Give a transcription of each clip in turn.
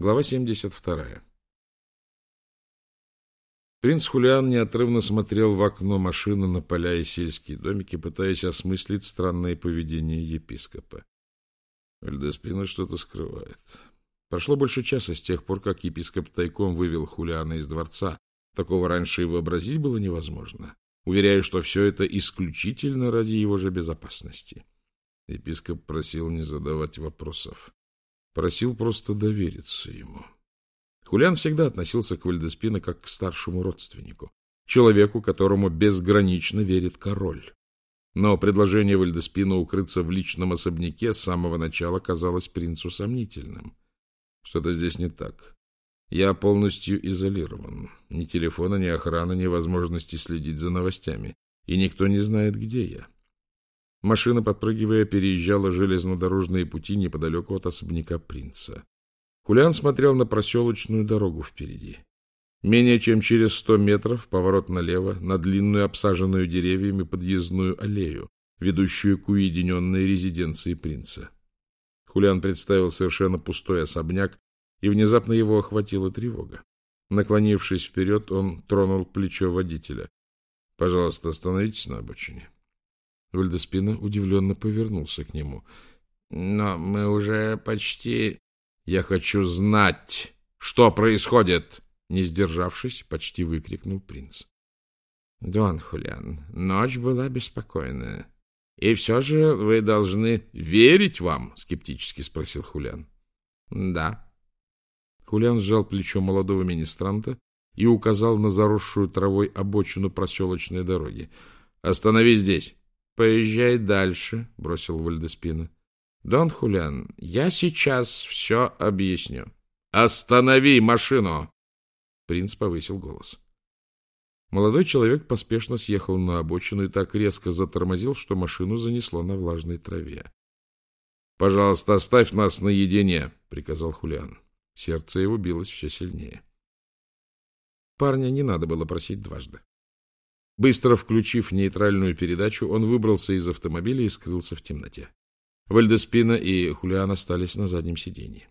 Глава 72. Принц Хулиан неотрывно смотрел в окно машины на поля и сельские домики, пытаясь осмыслить странное поведение епископа. Эльдеспина что-то скрывает. Прошло больше часа с тех пор, как епископ тайком вывел Хулиана из дворца. Такого раньше и вообразить было невозможно. Уверяю, что все это исключительно ради его же безопасности. Епископ просил не задавать вопросов. Просил просто довериться ему. Хулиан всегда относился к Вальдеспино как к старшему родственнику, человеку, которому безгранично верит король. Но предложение Вальдеспина укрыться в личном особняке с самого начала казалось принцу сомнительным. Что-то здесь не так. Я полностью изолирован. Ни телефона, ни охраны, ни возможности следить за новостями. И никто не знает, где я. Машина, подпрыгивая, переезжала железнодорожные пути неподалеку от особняка принца. Хулиан смотрел на проселочную дорогу впереди. Менее чем через сто метров поворот налево на длинную, обсаженную деревьями подъездную аллею, ведущую к уединенной резиденции принца. Хулиан представил совершенно пустой особняк, и внезапно его охватила тревога. Наклонившись вперед, он тронул плечо водителя. — Пожалуйста, остановитесь на обочине. Вальдеспина удивленно повернулся к нему. — Но мы уже почти... — Я хочу знать, что происходит! Не сдержавшись, почти выкрикнул принц. — Дон Хулиан, ночь была беспокойная. — И все же вы должны... — Верить вам? — скептически спросил Хулиан. — Да. Хулиан сжал плечо молодого министранта и указал на заросшую травой обочину проселочной дороги. — Останови здесь. Поезжай дальше, бросил Вальдеспина. Дон Хулиан, я сейчас все объясню. Останови машину! Принц повысил голос. Молодой человек поспешно съехал на обочину и так резко затормозил, что машину занесло на влажной траве. — Пожалуйста, оставь нас наедине, — приказал Хулиан. Сердце его билось все сильнее. Парня не надо было просить дважды. Быстро включив нейтральную передачу, он выбрался из автомобиля и скрылся в темноте. Вальдеспина и Хулиан остались на заднем сиденье.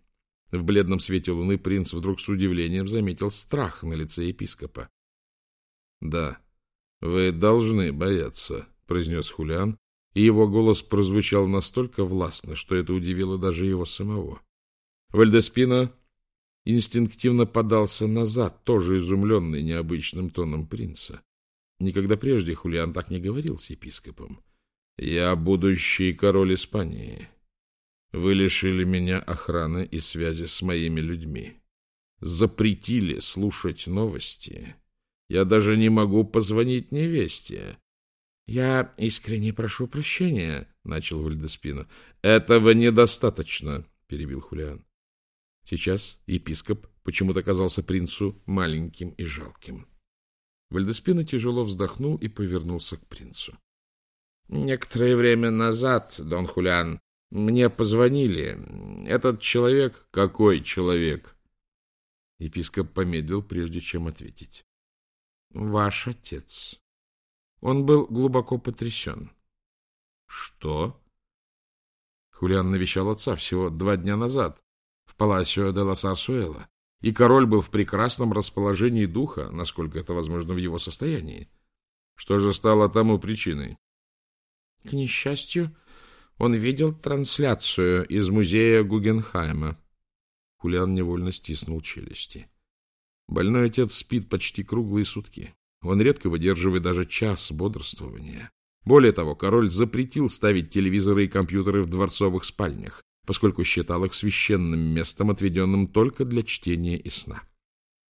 В бледном свете луны принц вдруг с удивлением заметил страх на лице епископа. — Да, вы должны бояться, — произнес Хулиан, и его голос прозвучал настолько властно, что это удивило даже его самого. Вальдеспина инстинктивно подался назад, тоже изумленный необычным тоном принца. Никогда прежде Хулиан так не говорил с епископом. «Я будущий король Испании. Вы лишили меня охраны и связи с моими людьми. Запретили слушать новости. Я даже не могу позвонить невесте». «Я искренне прошу прощения», — начал Вальдеспина. «Этого недостаточно», — перебил Хулиан. Сейчас епископ почему-то казался принцу маленьким и жалким. Вальдеспина тяжело вздохнул и повернулся к принцу. — Некоторое время назад, Дон Хулиан, мне позвонили. Этот человек... — Какой человек? Епископ помедлил, прежде чем ответить. — Ваш отец. Он был глубоко потрясен. — Что? Хулиан навещал отца всего два дня назад в Паласио де ла Сарсуэла и король был в прекрасном расположении духа, насколько это возможно в его состоянии. Что же стало тому причиной? К несчастью, он видел трансляцию из музея Гугенхайма. Хулиан невольно стиснул челюсти. Больной отец спит почти круглые сутки. Он редко выдерживает даже час бодрствования. Более того, король запретил ставить телевизоры и компьютеры в дворцовых спальнях поскольку считал их священным местом, отведенным только для чтения и сна.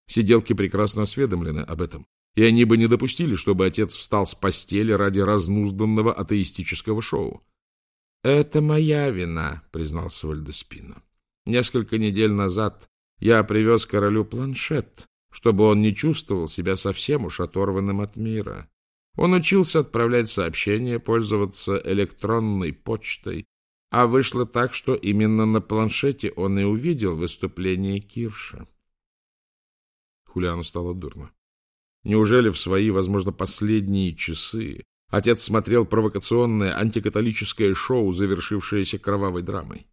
Сиделки прекрасно осведомлены об этом, и они бы не допустили, чтобы отец встал с постели ради разнузданного атеистического шоу. — Это моя вина, — признался Вальдеспина. Несколько недель назад я привез королю планшет, чтобы он не чувствовал себя совсем уж оторванным от мира. Он учился отправлять сообщения, пользоваться электронной почтой, а вышло так, что именно на планшете он и увидел выступление Кирша. Хулиану стало дурно. Неужели в свои, возможно, последние часы отец смотрел провокационное антикатолическое шоу, завершившееся кровавой драмой?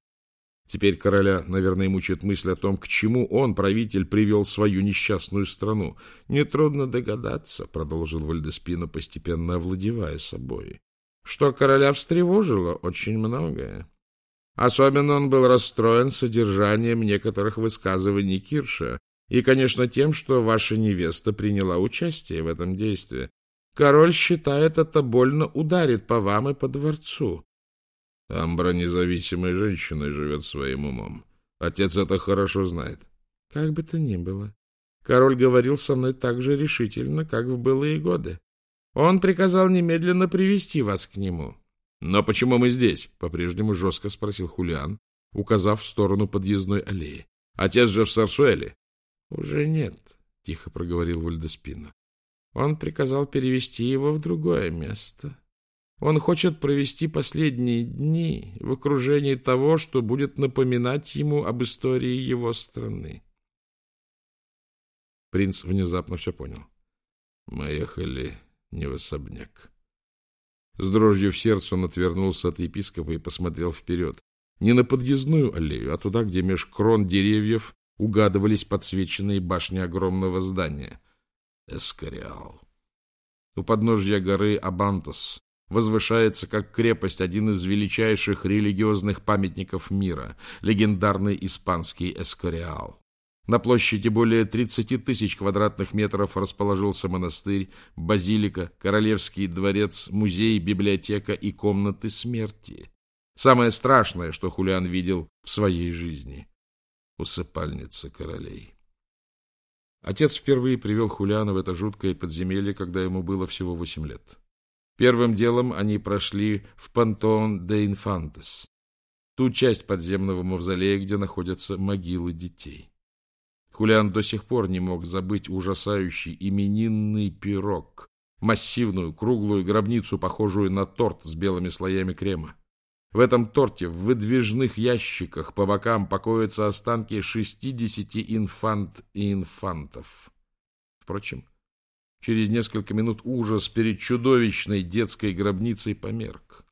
Теперь короля, наверное, мучает мысль о том, к чему он, правитель, привел свою несчастную страну. «Нетрудно догадаться», — продолжил Вальдеспина, постепенно овладевая собой, «что короля встревожило очень многое. Особенно он был расстроен содержанием некоторых высказываний Кирша и, конечно, тем, что ваша невеста приняла участие в этом действии. Король считает, это больно ударит по вам и по дворцу. Амбра независимой женщиной живет своим умом. Отец это хорошо знает. Как бы то ни было. Король говорил со мной так же решительно, как в былые годы. Он приказал немедленно привести вас к нему. Но почему мы здесь? По-прежнему жестко спросил Хулиан, указав в сторону подъездной аллеи. Отец же в Сарсуэле. Уже нет, тихо проговорил Вальдеспина. Он приказал перевести его в другое место. Он хочет провести последние дни в окружении того, что будет напоминать ему об истории его страны. Принц внезапно все понял. Мы ехали не в особняк. С дрожью в сердце он отвернулся от епископа и посмотрел вперед. Не на подъездную аллею, а туда, где меж крон деревьев угадывались подсвеченные башни огромного здания. Эскориал. У подножья горы Абантос возвышается как крепость один из величайших религиозных памятников мира, легендарный испанский Эскориал. На площади более 30 тысяч квадратных метров расположился монастырь, базилика, королевский дворец, музей, библиотека и комнаты смерти. Самое страшное, что Хулиан видел в своей жизни. Усыпальница королей. Отец впервые привел Хулиана в это жуткое подземелье, когда ему было всего восемь лет. Первым делом они прошли в Пантеон де Инфантес, ту часть подземного мавзолея, где находятся могилы детей. Хулиан до сих пор не мог забыть ужасающий именинный пирог, массивную круглую гробницу, похожую на торт с белыми слоями крема. В этом торте в выдвижных ящиках по бокам покоятся останки шестидесяти инфант и инфантов. Впрочем, через несколько минут ужас перед чудовищной детской гробницей померк.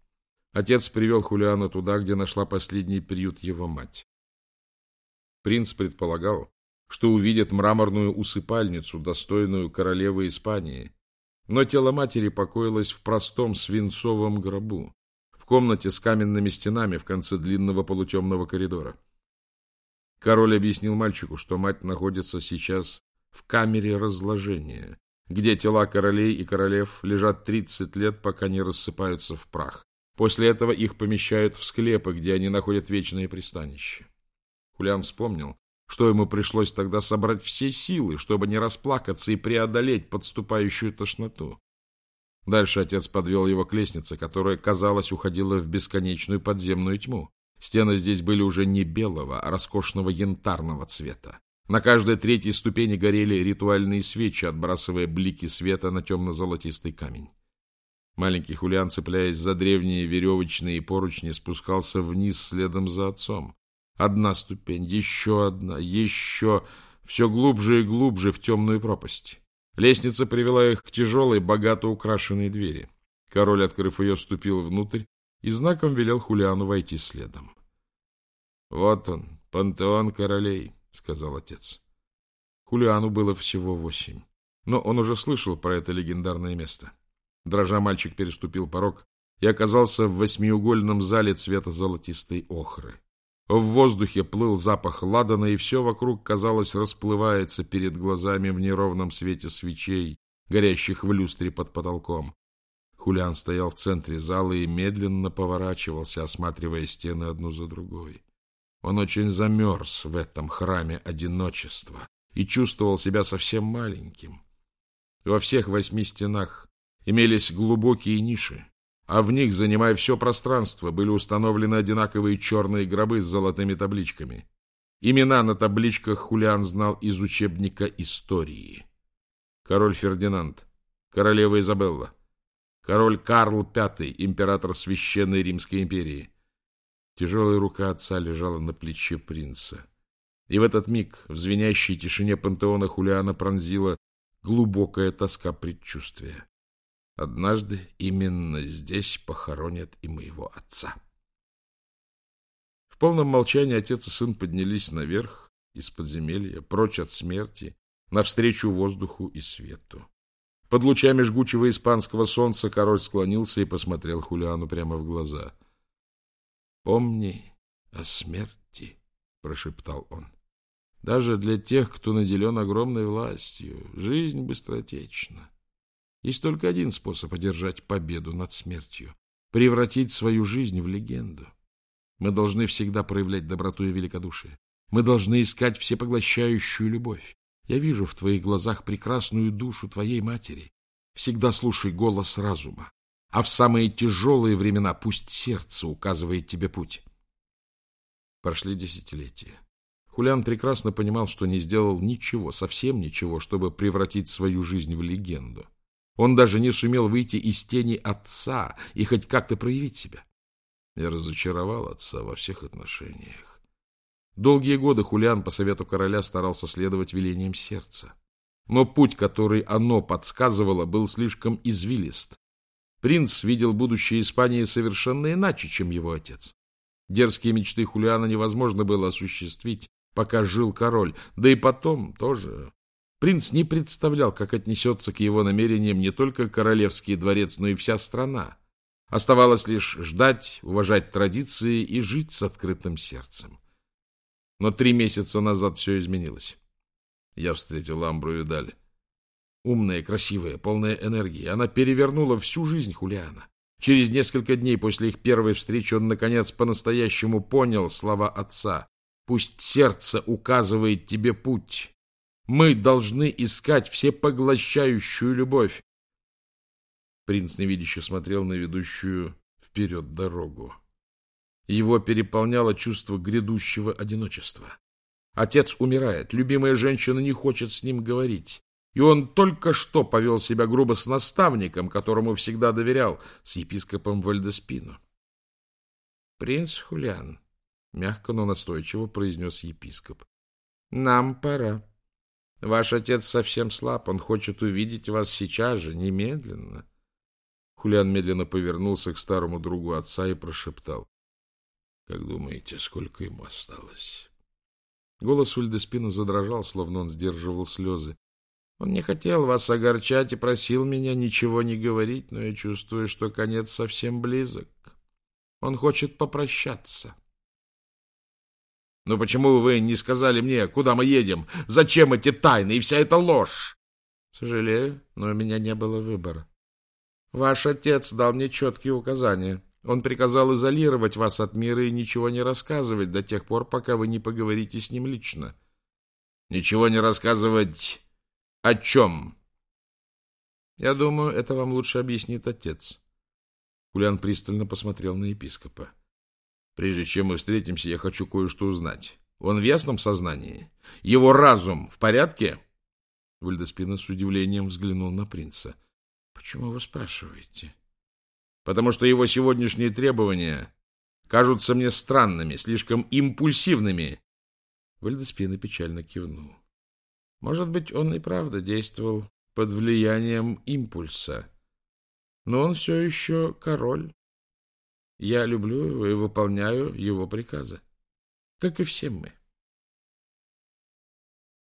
Отец привел Хулиана туда, где нашла последний приют его мать. Принц предполагал, что увидит мраморную усыпальницу, достойную королевы Испании. Но тело матери покоилось в простом свинцовом гробу, в комнате с каменными стенами в конце длинного полутемного коридора. Король объяснил мальчику, что мать находится сейчас в камере разложения, где тела королей и королев лежат 30 лет, пока не рассыпаются в прах. После этого их помещают в склепы, где они находят вечное пристанище. Хулиан вспомнил, что ему пришлось тогда собрать все силы, чтобы не расплакаться и преодолеть подступающую тошноту. Дальше отец подвел его к лестнице, которая, казалось, уходила в бесконечную подземную тьму. Стены здесь были уже не белого, а роскошного янтарного цвета. На каждой третьей ступени горели ритуальные свечи, отбрасывая блики света на темно-золотистый камень. Маленький Хулиан, цепляясь за древние веревочные поручни, спускался вниз следом за отцом. Одна ступень, еще одна, еще, все глубже и глубже в темную пропасть. Лестница привела их к тяжелой, богато украшенной двери. Король, открыв ее, ступил внутрь и знаком велел Хулиану войти следом. — Вот он, пантеон королей, — сказал отец. Хулиану было всего восемь, но он уже слышал про это легендарное место. Дрожа мальчик переступил порог и оказался в восьмиугольном зале цвета золотистой охры. В воздухе плыл запах ладана, и все вокруг, казалось, расплывается перед глазами в неровном свете свечей, горящих в люстре под потолком. Хулиан стоял в центре зала и медленно поворачивался, осматривая стены одну за другой. Он очень замерз в этом храме одиночества и чувствовал себя совсем маленьким. Во всех восьми стенах имелись глубокие ниши, а в них, занимая все пространство, были установлены одинаковые черные гробы с золотыми табличками. Имена на табличках Хулиан знал из учебника истории. Король Фердинанд, королева Изабелла, король Карл V, император Священной Римской империи. Тяжелая рука отца лежала на плече принца. И в этот миг в звенящей тишине пантеона Хулиана пронзила глубокая тоска предчувствия. Однажды именно здесь похоронят и моего отца. полном молчании отец и сын поднялись наверх из подземелья, прочь от смерти, навстречу воздуху и свету. Под лучами жгучего испанского солнца король склонился и посмотрел Хулиану прямо в глаза. — Помни о смерти, — прошептал он. — Даже для тех, кто наделен огромной властью, жизнь быстротечна. Есть только один способ одержать победу над смертью — превратить свою жизнь в легенду. Мы должны всегда проявлять доброту и великодушие. Мы должны искать всепоглощающую любовь. Я вижу в твоих глазах прекрасную душу твоей матери. Всегда слушай голос разума. А в самые тяжелые времена пусть сердце указывает тебе путь. Прошли десятилетия. Хулиан прекрасно понимал, что не сделал ничего, совсем ничего, чтобы превратить свою жизнь в легенду. Он даже не сумел выйти из тени отца и хоть как-то проявить себя. Я разочаровал отца во всех отношениях. Долгие годы Хулиан по совету короля старался следовать велениям сердца. Но путь, который оно подсказывало, был слишком извилист. Принц видел будущее Испании совершенно иначе, чем его отец. Дерзкие мечты Хулиана невозможно было осуществить, пока жил король, да и потом тоже. Принц не представлял, как отнесется к его намерениям не только королевский дворец, но и вся страна. Оставалось лишь ждать, уважать традиции и жить с открытым сердцем. Но три месяца назад все изменилось. Я встретил Амбру и Даль. Умная, красивая, полная энергии. Она перевернула всю жизнь Хулиана. Через несколько дней после их первой встречи он, наконец, по-настоящему понял слова отца. «Пусть сердце указывает тебе путь. Мы должны искать всепоглощающую любовь. Принц невидяще смотрел на ведущую вперед дорогу. Его переполняло чувство грядущего одиночества. Отец умирает, любимая женщина не хочет с ним говорить. И он только что повел себя грубо с наставником, которому всегда доверял, с епископом Вальдеспино. «Принц Хулиан», — мягко, но настойчиво произнес епископ, — «нам пора. Ваш отец совсем слаб, он хочет увидеть вас сейчас же, немедленно. Хулиан медленно повернулся к старому другу отца и прошептал. — Как думаете, сколько ему осталось? Голос Вальдеспина задрожал, словно он сдерживал слезы. Он не хотел вас огорчать и просил меня ничего не говорить, но я чувствую, что конец совсем близок. Он хочет попрощаться. — Но почему вы не сказали мне, куда мы едем? Зачем эти тайны и вся эта ложь? — Сожалею, но у меня не было выбора. Ваш отец дал мне четкие указания. Он приказал изолировать вас от мира и ничего не рассказывать до тех пор, пока вы не поговорите с ним лично. Ничего не рассказывать о чем? Я думаю, это вам лучше объяснит отец. Кулян пристально посмотрел на епископа. Прежде чем мы встретимся, я хочу кое-что узнать. Он в ясном сознании? Его разум в порядке? Вальдеспина с удивлением взглянул на принца. — Почему вы спрашиваете? Потому что его сегодняшние требования кажутся мне странными, слишком импульсивными. Вальдеспина печально кивнул. Может быть, он и правда действовал под влиянием импульса. Но он все еще король. Я люблю его и выполняю его приказы. Как и все мы.